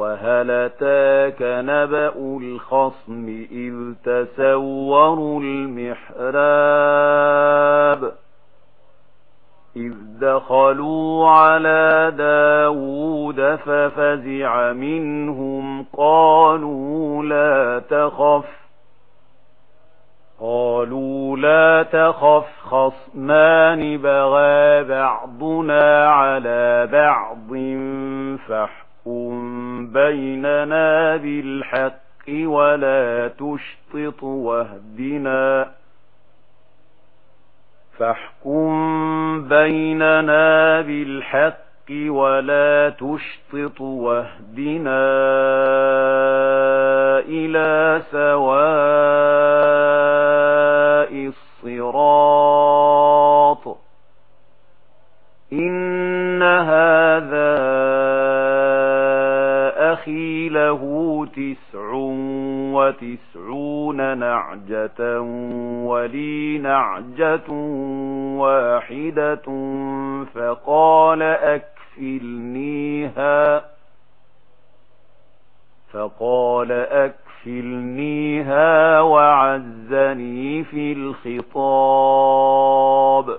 وهل تاك نبأ الخصم إذ تسوروا المحراب إذ دخلوا على داود ففزع منهم قالوا لا تخف قالوا لا تخف خصمان بغى بعضنا على بعض بيننا بالحق ولا تشطط واهدنا فاحكم بيننا بالحق ولا تشطط واهدنا إلى سواء الصراط تسع وتسعون نعجة ولي نعجة واحدة فقال أكفلنيها فقال أكفلنيها وعزني في الخطاب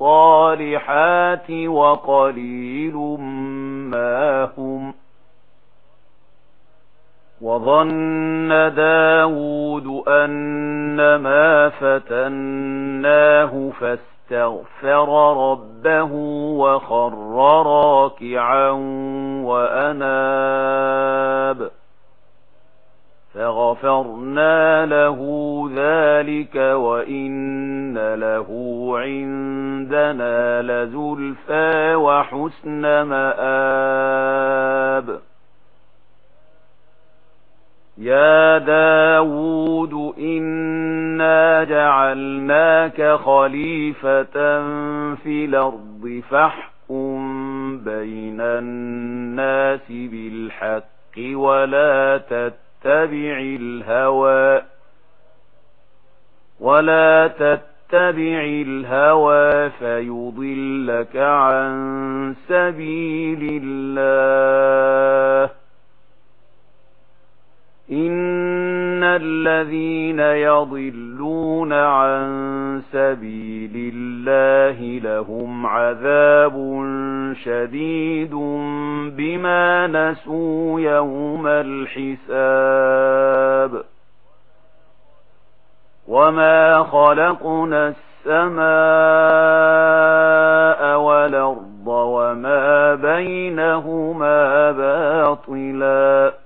الصالحات وقليل ما هم وظن داود أن ما فتناه فاستغفر ربه وخر راكعا وأناه غَفَرْنَا له ذلك وإن له عندنا لزلفى وحسن مآب يا داود إنا جعلناك خليفة في الأرض فاحكم بين الناس بالحق ولا تتبع تتبع الهوى ولا تتبع الهوى فيضلك عن سبيل الله إن الذين يضلون عن سبيل الله لهم عذاب شديد بما نسوا يوم الحساب وما خلقنا السماء والأرض وما بينهما باطلاً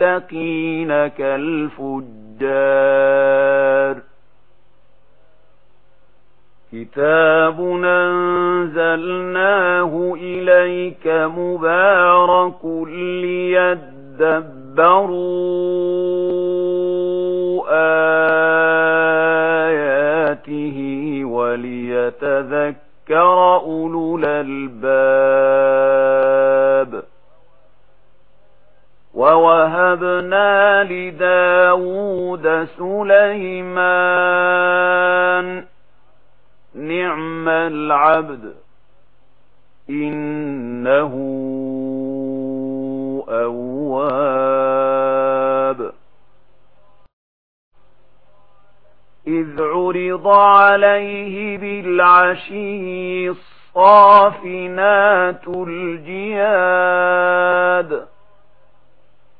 المتقين كالفجار. كتاب أنزلناه إليك مبارك ليدبروا آياته وليتذكر أولو الألباب. وَوَهَبْنَا لِدَاوُودَ سُلَيْمَانَ نِعْمَ الْعَبْدُ إِنَّهُ أَوَّابٌ. إِذْ عُرِضَ عَلَيْهِ بِالْعَشِيِّ الصَّافِنَاتُ الْجِيَادُ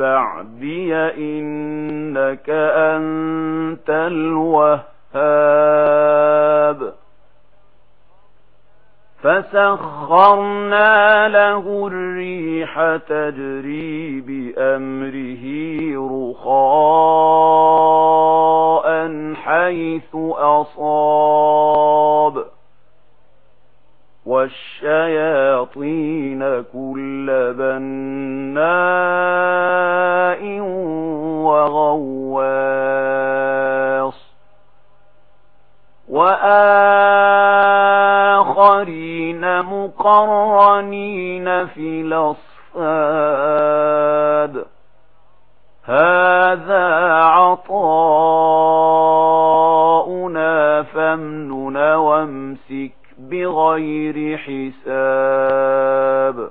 بعدي إنك أنت الوهاب. فسخرنا له الريح تجري بأمره رخاء حيث أصاب. والشياطين كل بنات وغواص وآخرين مقرنين في الأصفاد. هذا عطاؤنا فامنن وامسك بغير حساب.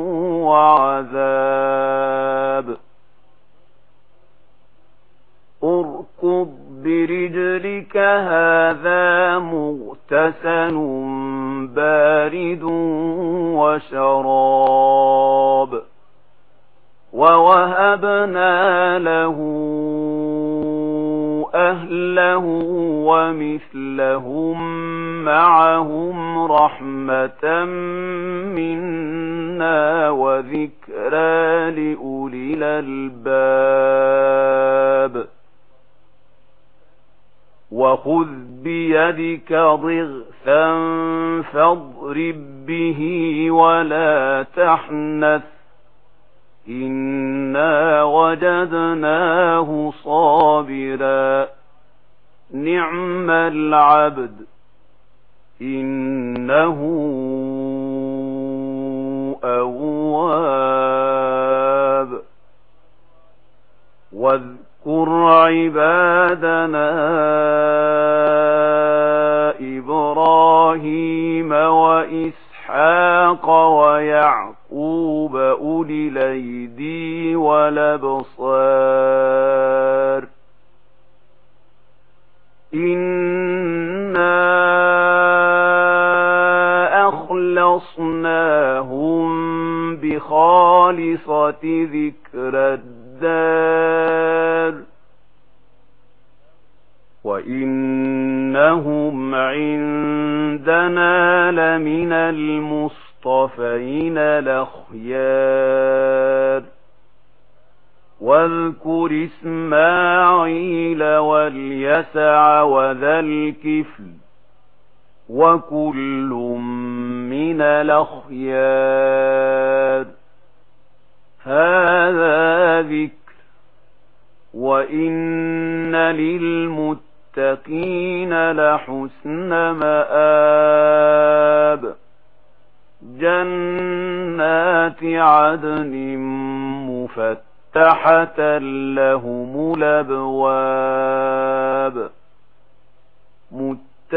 وعذاب. اركض برجلك هذا مغتسل بارد وشراب. ووهبنا له أَهْلَهُ ومثلهم معهم رحمة منا وذكرى لأولي الألباب وخذ بيدك ضغثا فاضرب به ولا تحنث إنا وجدناه صابرا نعم العبد إنه أواب. واذكر عبادنا إبراهيم وإسحاق ويعقوب أولي ليدي ولبصر خلصناهم بِخَالِصَةِ ذِكْرَ الدَّارِ وَإِنَّهُمْ عِندَنَا لَمِنَ الْمُصْطَفَيْنَ لخيار واذكر اسماعيل واليسع وذا الكفل وكل من الأخيار هذا ذكر وإن للمتقين لحسن مآب جنات عدن مفتحة لهم الأبواب